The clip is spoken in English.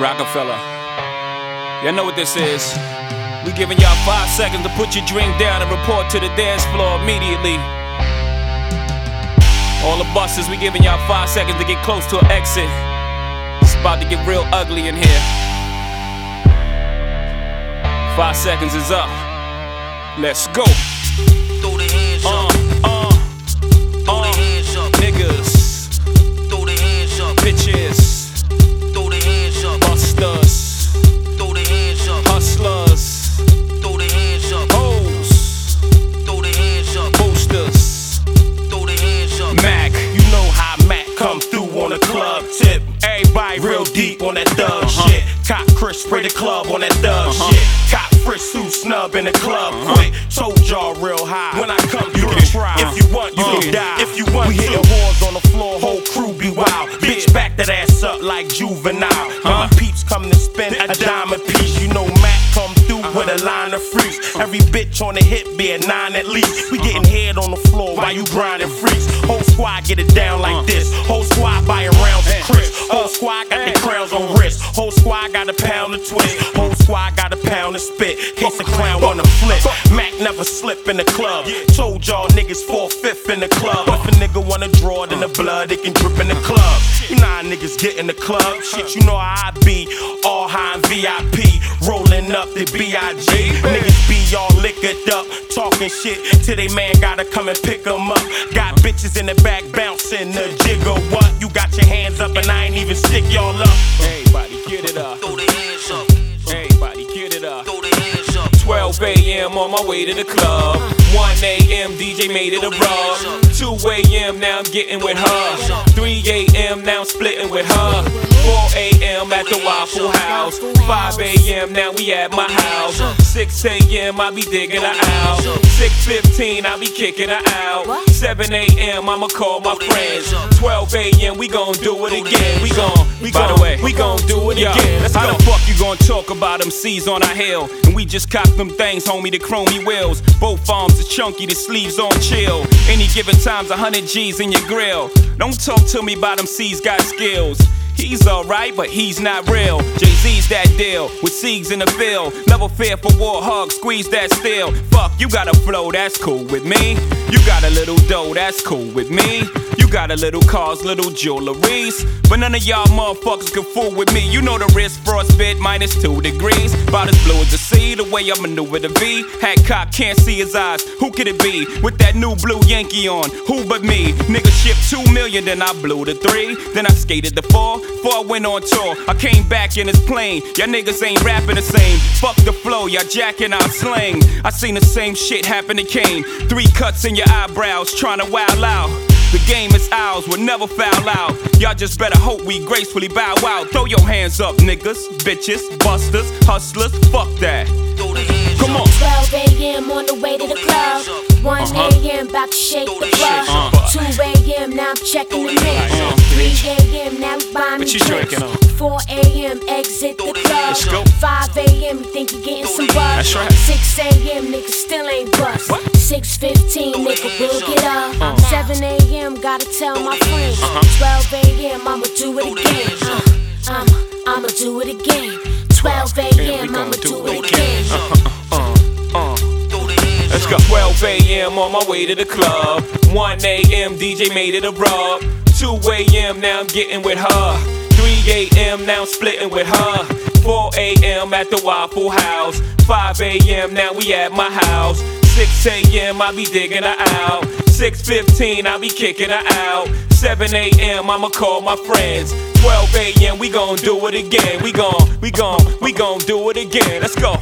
Roc-A-Fella. Y'all know what this is. We giving y'all five seconds to put your drink down and report to the dance floor immediately. All the buses, we giving y'all five seconds to get close to an exit. It's about to get real ugly in here. Five seconds is up. Let's go. On that thug Uh-huh. shit. Top Chris spray the club on that thug shit. Top Chris suit snub in the club quick. Told y'all real high. When I come through, Uh-huh. can try. if you want, you Uh, can die. If you want, we hitting whores on the floor, whole crew be wild. Bitch, back that ass up like juvenile. Uh-huh. my peeps come to spend a dime a piece, you know Mac come through with a line of freaks. Every bitch on the hit be a nine at least. We getting head on the floor while you grinding freaks. Whole squad get it down like this. Whole squad buying rounds of Chris. Whole squad pound of twist. Whole squad got a pound of spit. Case the clown wanna flip. Mac never slip in the club. Told y'all niggas four fifth in the club. If a nigga wanna draw it in the blood, it can drip in the club. You know how niggas get in the club. Shit, you know how I be. All high in VIP. Rolling up the B.I.G. Niggas be all liquored up. Talking shit till they man gotta come and pick 'em up. Got bitches in the back bouncing the jigger. What? You got your hands up and I ain't even stick y'all up. Everybody get it up. Throw the hands up. a.m. on my way to the club. 1 a.m. DJ made it a rub. 2 a.m. now I'm getting with her. 3 a.m. now I'm splitting with her. 4 a.m. at the Waffle House. 5 a.m. now we at my house. 6 a.m. I be digging her out. 6:15 I be kicking her out. 7 a.m. I'ma call my friends. 12 a.m. we gon' do it again. We gon' we By gon' the way, We gon' do it Yo, again. Let's how go. the fuck you gonna talk about them C's on our hill? And we just cop them things, homie, the chromey wheels. Both arms are chunky, the sleeves on chill. Any given time's a hundred G's in your grill. Don't talk to me about them C's got skills. He's alright, but he's not real. Jay Z's that deal with Siegs in the field. Never fear for war, hug, squeeze that steel. Fuck, you got a flow, that's cool with me. You got a little dough, that's cool with me. You got a little cars, little jewelries. But none of y'all motherfuckers can fool with me. You know the wrist frostbit minus two degrees. About as blue as the sea, the way I maneuver the V. Hat cop can't see his eyes. Who could it be? With that new blue Yankee on. Who but me? Nigga shipped two million, then I blew the three. Then I skated the four. I went on tour, I came back in his plane. Y'all niggas ain't rapping the same. Fuck the flow, y'all jacking our slang. I seen the same shit happen to Kane. Three cuts in your eyebrows, trying to wow out. The game is ours, we'll never foul out. Y'all just better hope we gracefully bow out. Throw your hands up, niggas, bitches, busters, hustlers, fuck that. Throw the hands Come up. on. 12 a.m. on the way to the club. 1 a.m. about to shake the club. Uh-huh. 2 a.m. now I'm checking the mix. 3 a.m. now we buying What me you drinks. on? 4 a.m. exit the club. 5 a.m. you think you're getting some buzz. That's right. 6 a.m. nigga still ain't bust. What? 6:15 nigga will get up. Uh-huh. 7 a.m. gotta tell my friends. 12 a.m. I'ma do it again. Uh, I'm, I'ma do it again. 12 a.m. I'ma do it again. Uh, uh, uh, hands Let's go. 12 a.m. on my way to the club. 1 a.m. DJ made it a rub. 2 a.m. now I'm getting with her. 3 a.m. now I'm splitting with her. 4 a.m. at the Waffle House. 5 a.m. now we at my house. 6 a.m. I be digging her out. 6:15 I be kicking her out. 7 a.m. I'ma call my friends. 12 a.m. we gon' do it again. We gon' we gon' we gon' do it again. Let's go.